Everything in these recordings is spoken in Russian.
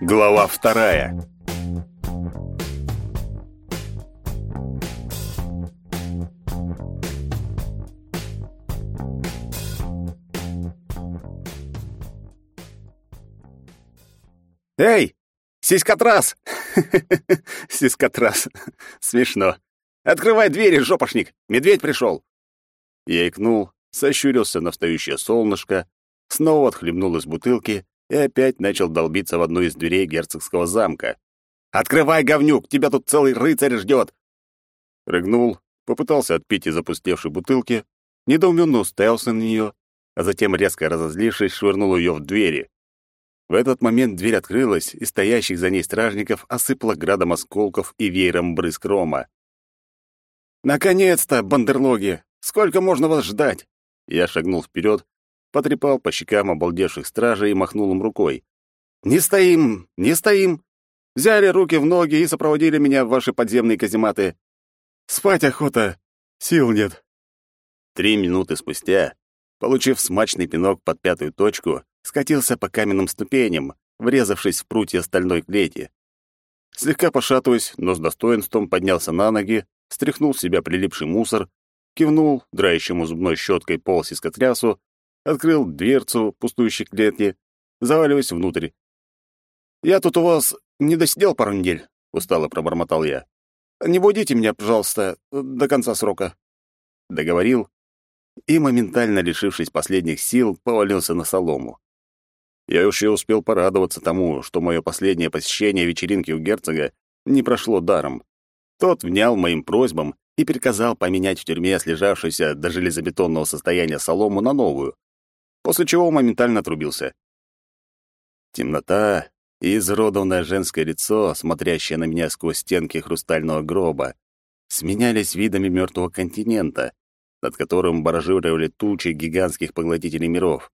Глава вторая. Эй, сиськотрас! Сиськотрас. Смешно. Открывай двери, жопошник. Медведь пришел. Я икнул, сощурился на встающее солнышко, снова отхлебнул из бутылки и опять начал долбиться в одну из дверей герцогского замка. «Открывай, говнюк! Тебя тут целый рыцарь ждет!» Рыгнул, попытался отпить из опустевшей бутылки, недоуменно уставился на нее, а затем, резко разозлившись, швырнул ее в двери. В этот момент дверь открылась, и стоящих за ней стражников осыпало градом осколков и веером брызг рома. «Наконец-то, бандерлоги! Сколько можно вас ждать?» Я шагнул вперед, потрепал по щекам обалдевших стражей и махнул им рукой. «Не стоим! Не стоим! Взяли руки в ноги и сопроводили меня в ваши подземные казематы. Спать охота, сил нет». Три минуты спустя, получив смачный пинок под пятую точку, скатился по каменным ступеням, врезавшись в прутья стальной клети. Слегка пошатываясь, но с достоинством поднялся на ноги, стряхнул с себя прилипший мусор, кивнул драющему зубной щеткой пол сискотрясу открыл дверцу пустующей клетки, заваливаясь внутрь. «Я тут у вас не досидел пару недель», — устало пробормотал я. «Не будите меня, пожалуйста, до конца срока». Договорил и, моментально лишившись последних сил, повалился на солому. Я уж и успел порадоваться тому, что мое последнее посещение вечеринки у герцога не прошло даром. Тот внял моим просьбам и приказал поменять в тюрьме слежавшуюся до железобетонного состояния солому на новую после чего моментально отрубился. Темнота и изуродованное женское лицо, смотрящее на меня сквозь стенки хрустального гроба, сменялись видами мертвого континента, над которым баражировали тучи гигантских поглотителей миров.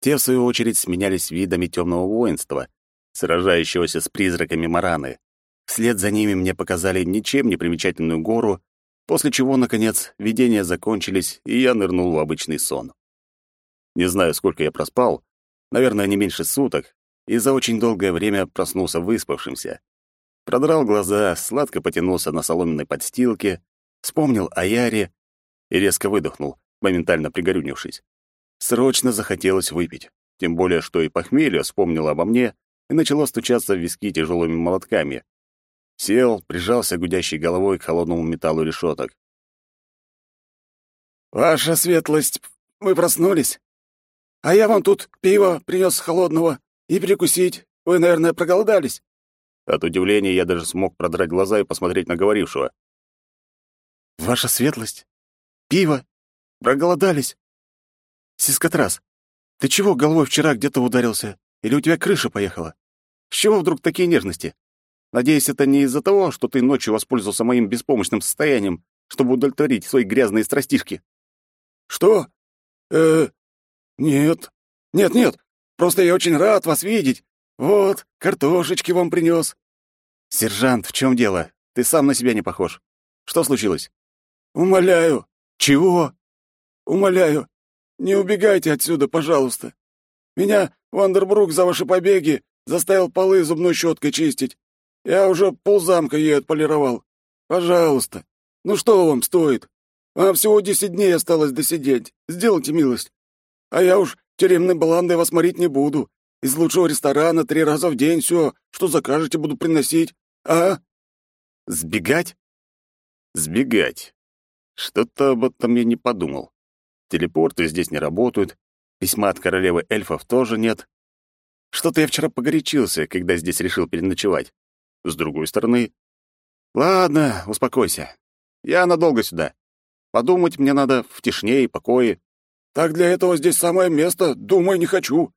Те, в свою очередь, сменялись видами темного воинства, сражающегося с призраками Мараны. Вслед за ними мне показали ничем не примечательную гору, после чего, наконец, видения закончились, и я нырнул в обычный сон. Не знаю, сколько я проспал, наверное, не меньше суток, и за очень долгое время проснулся выспавшимся. Продрал глаза, сладко потянулся на соломенной подстилке, вспомнил о Яре и резко выдохнул, моментально пригорюнившись. Срочно захотелось выпить, тем более, что и похмелье вспомнило обо мне и начало стучаться в виски тяжелыми молотками. Сел, прижался гудящей головой к холодному металлу решеток. «Ваша светлость, вы проснулись?» А я вам тут пиво принес холодного и перекусить. Вы, наверное, проголодались». От удивления я даже смог продрать глаза и посмотреть на говорившего. «Ваша светлость? Пиво? Проголодались? Сискотрас, ты чего головой вчера где-то ударился? Или у тебя крыша поехала? С чего вдруг такие нежности? Надеюсь, это не из-за того, что ты ночью воспользовался моим беспомощным состоянием, чтобы удовлетворить свои грязные страстишки». «Что? Э, «Нет, нет-нет, просто я очень рад вас видеть. Вот, картошечки вам принес». «Сержант, в чем дело? Ты сам на себя не похож. Что случилось?» «Умоляю». «Чего?» «Умоляю, не убегайте отсюда, пожалуйста. Меня Вандербрук за ваши побеги заставил полы зубной щеткой чистить. Я уже ползамка ей отполировал. Пожалуйста. Ну что вам стоит? Вам всего десять дней осталось досидеть. Сделайте милость. А я уж тюремной баландой вас морить не буду. Из лучшего ресторана три раза в день все, что закажете, буду приносить. А? Сбегать? Сбегать. Что-то об этом я не подумал. Телепорты здесь не работают, письма от королевы эльфов тоже нет. Что-то я вчера погорячился, когда здесь решил переночевать. С другой стороны... Ладно, успокойся. Я надолго сюда. Подумать мне надо в тишине и покое. Так для этого здесь самое место, думай, не хочу.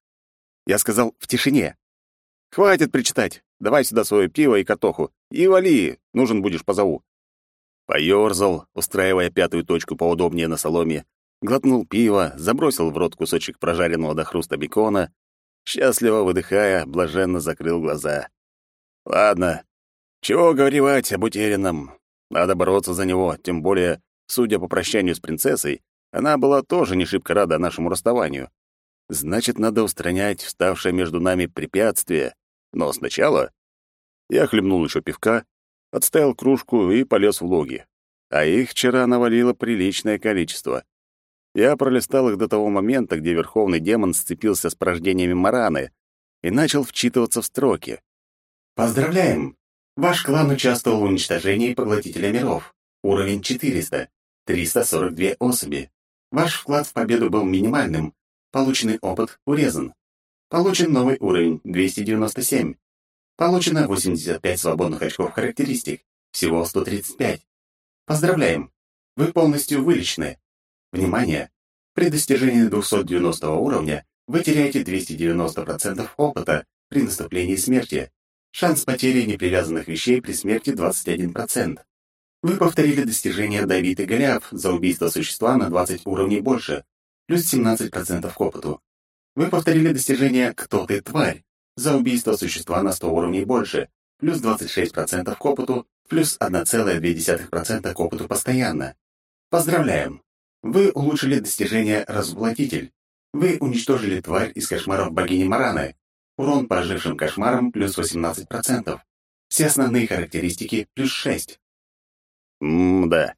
Я сказал в тишине. Хватит причитать. Давай сюда свое пиво и картоху. И вали, нужен будешь позову. Поёрзал, устраивая пятую точку поудобнее на соломе, глотнул пиво, забросил в рот кусочек прожаренного до хруста бекона, счастливо выдыхая, блаженно закрыл глаза. Ладно, чего горевать об утерянном? Надо бороться за него, тем более, судя по прощанию с принцессой, она была тоже не шибко рада нашему расставанию. Значит, надо устранять вставшее между нами препятствие Но сначала я хлебнул еще пивка, отставил кружку и полез в логи. А их вчера навалило приличное количество. Я пролистал их до того момента, где верховный демон сцепился с порождениями Мараны и начал вчитываться в строки. «Поздравляем! Ваш клан участвовал в уничтожении Поглотителя миров. Уровень 400. 342 особи. Ваш вклад в победу был минимальным. Полученный опыт урезан. Получен новый уровень 297. Получено 85 свободных очков характеристик. Всего 135. Поздравляем! Вы полностью вылечены. Внимание! При достижении 290 уровня вы теряете 290% опыта при наступлении смерти. Шанс потери непривязанных вещей при смерти 21%. Вы повторили достижение Давид и Голиаф за убийство существа на 20 уровней больше, плюс 17% к опыту. Вы повторили достижение «Кто ты, тварь?» за убийство существа на 100 уровней больше, плюс 26% к опыту, плюс 1,2% к опыту постоянно. Поздравляем! Вы улучшили достижение «Развоплотитель». Вы уничтожили тварь из кошмаров богини Мараны. Урон по ожившим кошмарам плюс 18%. Все основные характеристики плюс 6. М-да.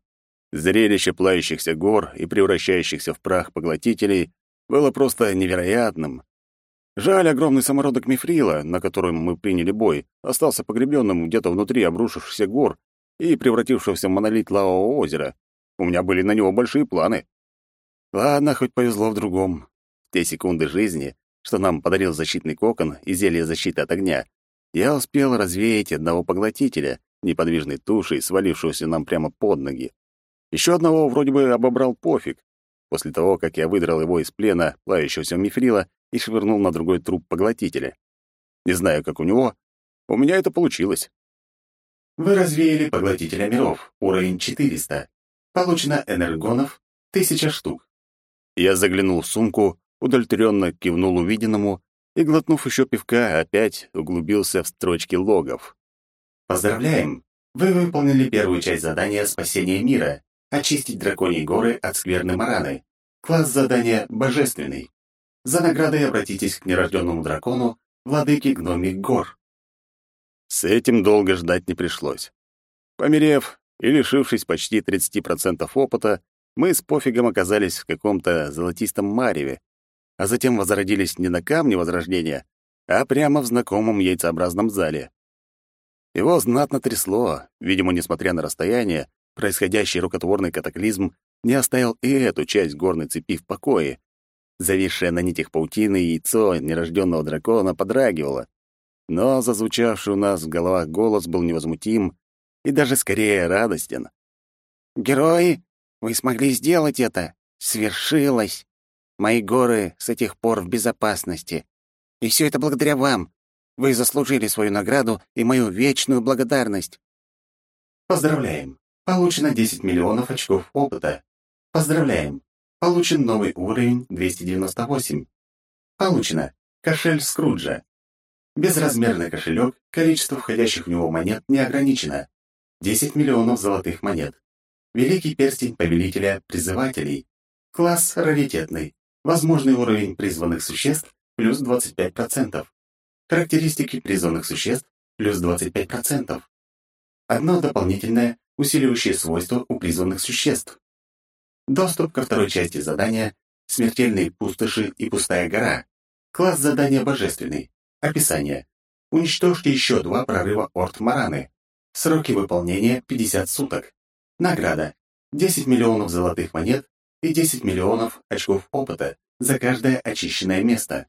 Зрелище плающихся гор и превращающихся в прах поглотителей было просто невероятным. Жаль, огромный самородок мифрила, на котором мы приняли бой, остался погребенным где-то внутри обрушившихся гор и превратившегося в монолит лавового озера. У меня были на него большие планы. Ладно, хоть повезло в другом. В те секунды жизни, что нам подарил защитный кокон и зелье защиты от огня, я успел развеять одного поглотителя, неподвижной тушей, свалившегося нам прямо под ноги. Еще одного вроде бы обобрал пофиг, после того, как я выдрал его из плена плавящегося мифрила и швырнул на другой труп поглотителя. Не знаю, как у него, у меня это получилось. Вы развеяли поглотителя миров, уровень 400. Получено энергонов 1000 штук. Я заглянул в сумку, удовлетворенно кивнул увиденному и, глотнув еще пивка, опять углубился в строчки логов. Поздравляем! Вы выполнили первую часть задания «Спасение мира» — очистить драконьи горы от скверны Мараны. Класс задания «Божественный». За наградой обратитесь к нерожденному дракону, владыке гномик гор. С этим долго ждать не пришлось. Померев и лишившись почти 30% опыта, мы с пофигом оказались в каком-то золотистом мареве, а затем возродились не на камне возрождения, а прямо в знакомом яйцеобразном зале. Его знатно трясло, видимо, несмотря на расстояние, происходящий рукотворный катаклизм не оставил и эту часть горной цепи в покое. Зависшее на нитях паутины яйцо нерожденного дракона подрагивало, но зазвучавший у нас в головах голос был невозмутим и даже скорее радостен. «Герои, вы смогли сделать это! Свершилось! Мои горы с этих пор в безопасности. И все это благодаря вам. Вы заслужили свою награду и мою вечную благодарность. Поздравляем. Получено 10 миллионов очков опыта. Поздравляем. Получен новый уровень 298. Получено. Кошель Скруджа. Безразмерный кошелек, количество входящих в него монет не ограничено. 10 миллионов золотых монет. Великий перстень повелителя призывателей. Класс раритетный. Возможный уровень призванных существ плюс 25%. Характеристики призванных существ плюс 25%. Одно дополнительное, усиливающее свойство у призванных существ. Доступ ко второй части задания «Смертельные пустоши и пустая гора». Класс задания божественный. Описание. Уничтожьте еще два прорыва Орд Мараны. Сроки выполнения 50 суток. Награда. 10 миллионов золотых монет и 10 миллионов очков опыта за каждое очищенное место.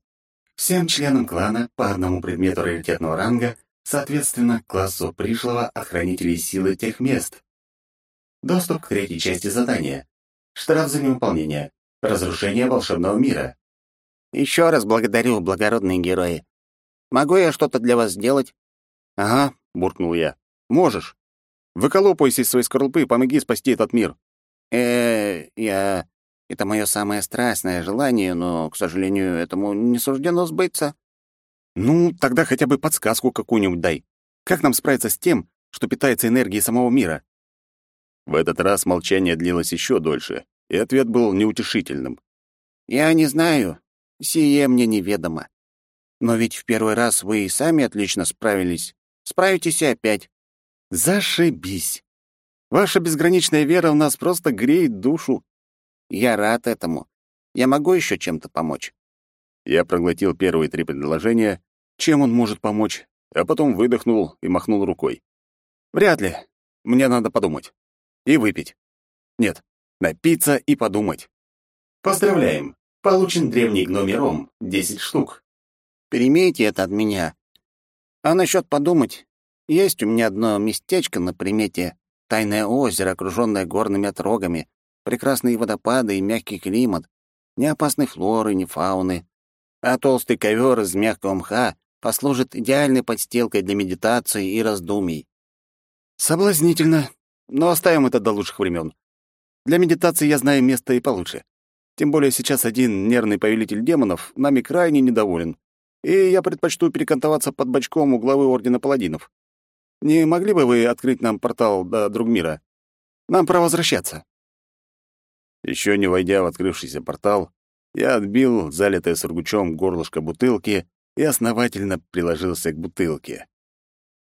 Всем членам клана по одному предмету раритетного ранга, соответственно, классу пришлого от хранителей силы тех мест. Доступ к третьей части задания. Штраф за невыполнение. Разрушение волшебного мира. Еще раз благодарю, благородные герои. Могу я что-то для вас сделать? Ага, буркнул я. Можешь. Выколопайся из своей скорлупы и помоги спасти этот мир. Э, я... Это мое самое страстное желание, но, к сожалению, этому не суждено сбыться. Ну, тогда хотя бы подсказку какую-нибудь дай. Как нам справиться с тем, что питается энергией самого мира? В этот раз молчание длилось еще дольше, и ответ был неутешительным. Я не знаю. Сие мне неведомо. Но ведь в первый раз вы и сами отлично справились. Справитесь и опять. Зашибись. Ваша безграничная вера в нас просто греет душу. Я рад этому. Я могу еще чем-то помочь. Я проглотил первые три предложения, чем он может помочь, а потом выдохнул и махнул рукой. Вряд ли. Мне надо подумать. И выпить. Нет, напиться и подумать. Поздравляем! Получен древний гномий ром, 10 штук. Перемейте это от меня. А насчет подумать, есть у меня одно местечко на примете. Тайное озеро, окруженное горными отрогами, прекрасные водопады и мягкий климат, ни опасной флоры, ни фауны. А толстый ковер из мягкого мха послужит идеальной подстилкой для медитации и раздумий. Соблазнительно, но оставим это до лучших времен. Для медитации я знаю место и получше. Тем более сейчас один нервный повелитель демонов нами крайне недоволен, и я предпочту перекантоваться под бочком у главы Ордена Паладинов. Не могли бы вы открыть нам портал до Другмира? Нам пора возвращаться». Еще не войдя в открывшийся портал, я отбил залитое сургучом горлышко бутылки и основательно приложился к бутылке.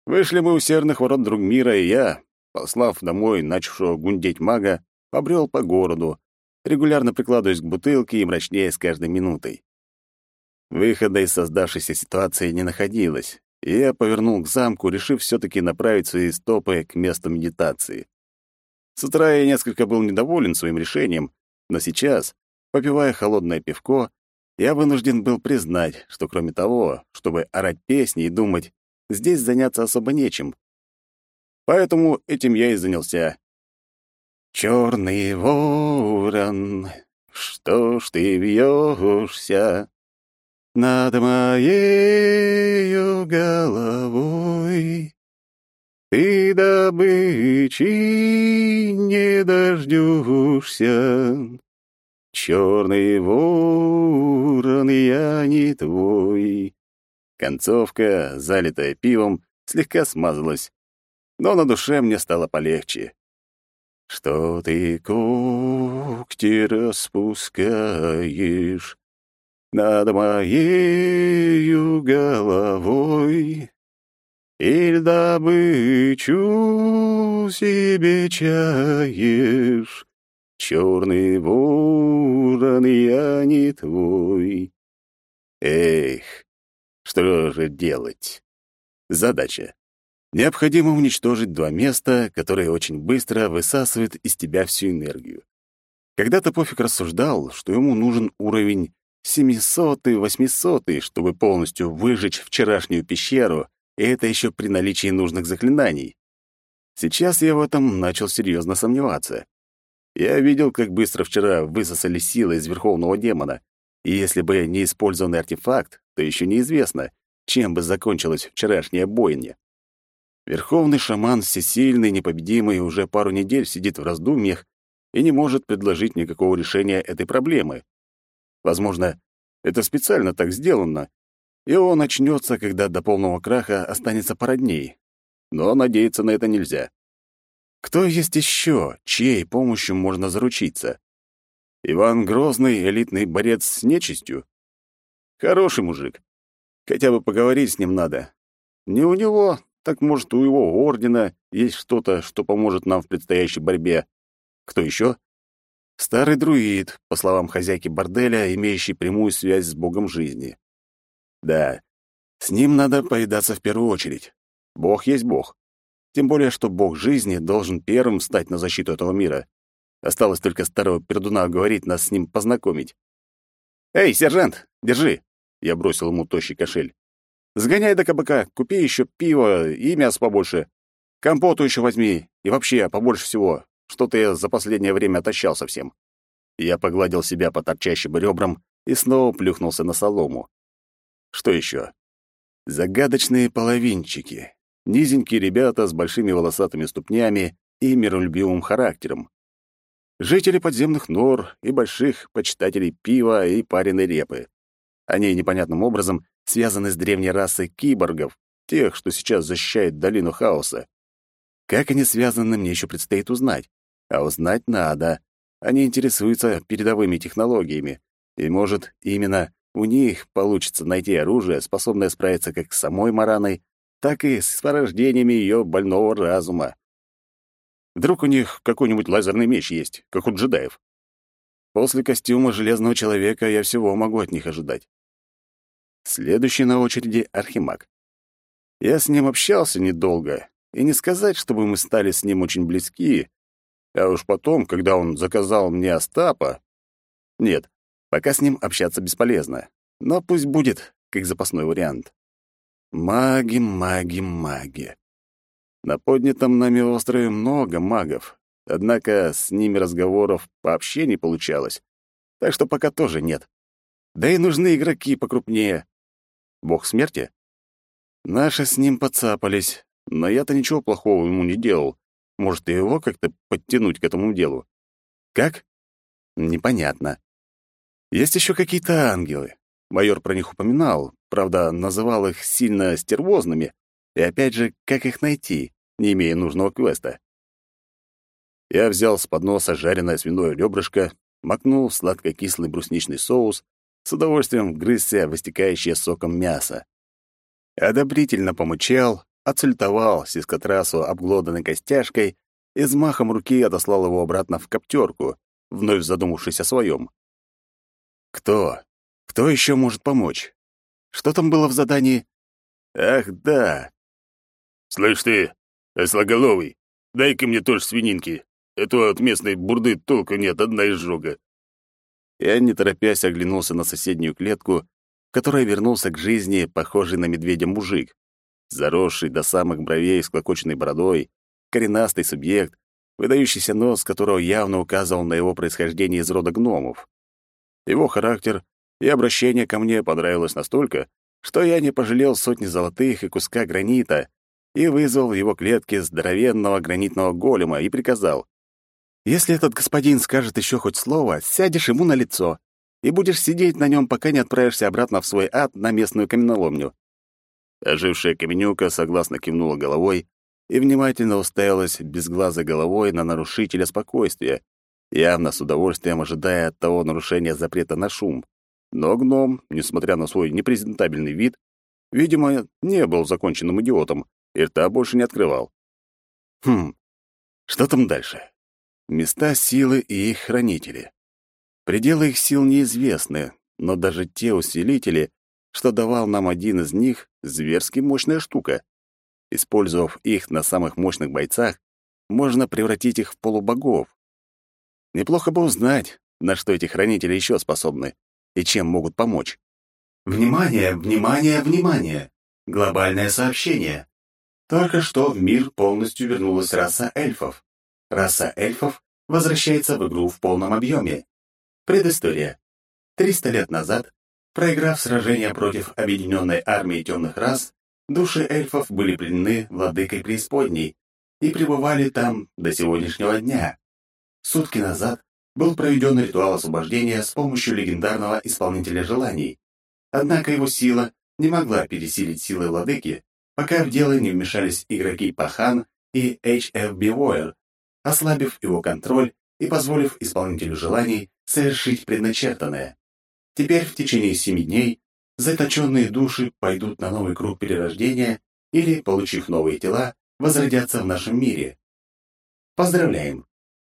Вышли мы у серных ворот Другмира, и я, послав домой начавшего гундеть мага, побрел по городу, регулярно прикладываясь к бутылке и мрачнее с каждой минутой. Выхода из создавшейся ситуации не находилось, и я повернул к замку, решив все таки направить свои стопы к месту медитации. С утра я несколько был недоволен своим решением, но сейчас, попивая холодное пивко, я вынужден был признать, что кроме того, чтобы орать песни и думать, здесь заняться особо нечем. Поэтому этим я и занялся. «Чёрный ворон, что ж ты вьёшься над моею головой?» Ты добычи не дождешься, Черный ворон, я не твой. Концовка, залитая пивом, слегка смазалась, но на душе мне стало полегче. Что ты когти распускаешь над моею головой? Или добычу себе чаешь? Черный ворон, я не твой. Эх, что же делать? Задача. Необходимо уничтожить два места, которые очень быстро высасывают из тебя всю энергию. Когда-то Пофиг рассуждал, что ему нужен уровень 700-800, чтобы полностью выжечь вчерашнюю пещеру, и это еще при наличии нужных заклинаний. Сейчас я в этом начал серьезно сомневаться. Я видел, как быстро вчера высосали силы из Верховного Демона, и если бы не использованный артефакт, то еще неизвестно, чем бы закончилась вчерашняя бойня. Верховный шаман всесильный, непобедимый, уже пару недель сидит в раздумьях и не может предложить никакого решения этой проблемы. Возможно, это специально так сделано, и он начнется, когда до полного краха останется пародней. Но надеяться на это нельзя. Кто есть еще, чьей помощью можно заручиться? Иван Грозный — элитный борец с нечистью? Хороший мужик. Хотя бы поговорить с ним надо. Не у него, так может, у его ордена есть что-то, что поможет нам в предстоящей борьбе. Кто еще? Старый друид, по словам хозяйки борделя, имеющий прямую связь с богом жизни. Да, с ним надо повидаться в первую очередь. Бог есть бог. Тем более, что бог жизни должен первым встать на защиту этого мира. Осталось только старого пердуна уговорить нас с ним познакомить. «Эй, сержант, держи!» Я бросил ему тощий кошель. «Сгоняй до кабака, купи еще пиво и мясо побольше. Компоту еще возьми, и вообще побольше всего. Что-то я за последнее время отощал совсем». Я погладил себя по торчащим ребрам и снова плюхнулся на солому. Что еще? Загадочные половинчики. Низенькие ребята с большими волосатыми ступнями и миролюбивым характером. Жители подземных нор и больших почитателей пива и пареной репы. Они непонятным образом связаны с древней расой киборгов, тех, что сейчас защищает долину хаоса. Как они связаны, мне еще предстоит узнать. А узнать надо. Они интересуются передовыми технологиями. И, может, именно у них получится найти оружие, способное справиться как с самой Мараной, так и с порождениями ее больного разума. Вдруг у них какой-нибудь лазерный меч есть, как у джедаев. После костюма Железного Человека я всего могу от них ожидать. Следующий на очереди — Архимаг. Я с ним общался недолго, и не сказать, чтобы мы стали с ним очень близки, а уж потом, когда он заказал мне Остапа... Нет, пока с ним общаться бесполезно, но пусть будет как запасной вариант. Маги, маги, маги. На поднятом нами острове много магов, однако с ними разговоров вообще не получалось, так что пока тоже нет. Да и нужны игроки покрупнее. Бог смерти? Наши с ним подцапались, но я-то ничего плохого ему не делал. Может, и его как-то подтянуть к этому делу? Как? Непонятно. Есть еще какие-то ангелы. Майор про них упоминал, правда, называл их сильно стервозными. И опять же, как их найти, не имея нужного квеста? Я взял с подноса жареное свиное ребрышко, макнул в сладко-кислый брусничный соус, с удовольствием вгрызся в истекающее соком мясо. Одобрительно помычал, отсультовал сискотрасу обглоданной костяшкой и с махом руки отослал его обратно в коптерку, вновь задумавшись о своем. Кто? Кто еще может помочь? Что там было в задании? Ах, да. Слышь ты, ослоголовый, дай-ка мне тоже свининки. Это от местной бурды толку нет, одна изжога. Я, не торопясь, оглянулся на соседнюю клетку, в которой вернулся к жизни, похожий на медведя мужик заросший до самых бровей с клокоченной бородой, коренастый субъект, выдающийся нос которого явно указывал на его происхождение из рода гномов. Его характер и обращение ко мне понравилось настолько, что я не пожалел сотни золотых и куска гранита и вызвал в его клетке здоровенного гранитного голема и приказал. «Если этот господин скажет еще хоть слово, сядешь ему на лицо и будешь сидеть на нем, пока не отправишься обратно в свой ад на местную каменоломню. Ожившая Каменюка согласно кивнула головой и внимательно уставилась безглазой головой на нарушителя спокойствия, явно с удовольствием ожидая от того нарушения запрета на шум. Но гном, несмотря на свой непрезентабельный вид, видимо, не был законченным идиотом и рта больше не открывал. Хм, что там дальше? Места силы и их хранители. Пределы их сил неизвестны, но даже те усилители, что давал нам один из них, зверски мощная штука. Использовав их на самых мощных бойцах, можно превратить их в полубогов. Неплохо бы узнать, на что эти хранители еще способны и чем могут помочь. Внимание, внимание, внимание! Глобальное сообщение. Только что в мир полностью вернулась раса эльфов. Раса эльфов возвращается в игру в полном объеме. Предыстория. 300 лет назад Проиграв сражение против объединенной армии темных рас, души эльфов были пленены владыкой преисподней и пребывали там до сегодняшнего дня. Сутки назад был проведен ритуал освобождения с помощью легендарного исполнителя желаний. Однако его сила не могла пересилить силы владыки, пока в дело не вмешались игроки Пахан и HFB Warrior, ослабив его контроль и позволив исполнителю желаний совершить предначертанное. Теперь в течение семи дней заточенные души пойдут на новый круг перерождения или, получив новые тела, возродятся в нашем мире. Поздравляем!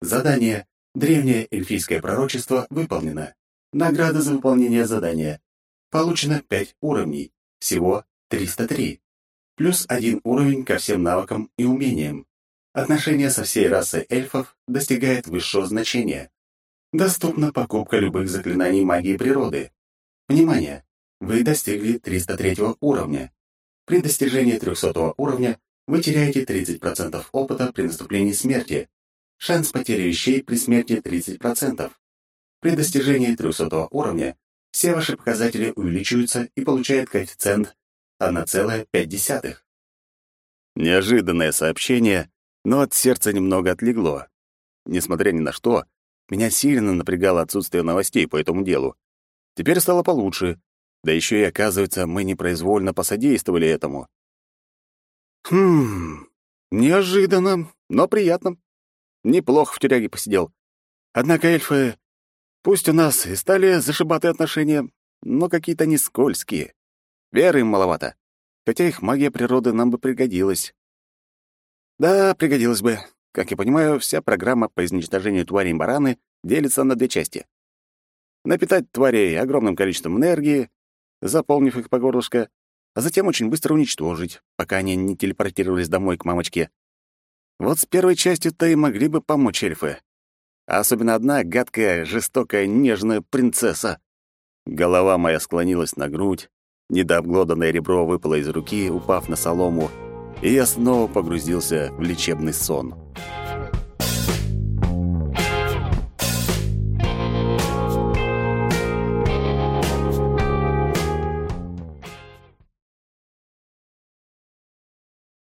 Задание «Древнее эльфийское пророчество» выполнено. Награда за выполнение задания. Получено 5 уровней, всего 303. Плюс один уровень ко всем навыкам и умениям. Отношение со всей расой эльфов достигает высшего значения. Доступна покупка любых заклинаний магии природы. Внимание! Вы достигли 303 уровня. При достижении 300 уровня вы теряете 30% опыта при наступлении смерти. Шанс потери вещей при смерти 30%. При достижении 300 уровня все ваши показатели увеличиваются и получают коэффициент 1,5. Неожиданное сообщение, но от сердца немного отлегло. Несмотря ни на что, меня сильно напрягало отсутствие новостей по этому делу. Теперь стало получше. Да еще и, оказывается, мы непроизвольно посодействовали этому. Хм, неожиданно, но приятно. Неплохо в тюряге посидел. Однако эльфы, пусть у нас и стали зашибатые отношения, но какие-то не скользкие. Веры им маловато, хотя их магия природы нам бы пригодилась. Да, пригодилась бы. Как я понимаю, вся программа по изничтожению тварей бараны делится на две части. Напитать тварей огромным количеством энергии, заполнив их по горлышко, а затем очень быстро уничтожить, пока они не телепортировались домой к мамочке. Вот с первой частью-то и могли бы помочь эльфы. А особенно одна гадкая, жестокая, нежная принцесса. Голова моя склонилась на грудь, недообглоданное ребро выпало из руки, упав на солому, и я снова погрузился в лечебный сон.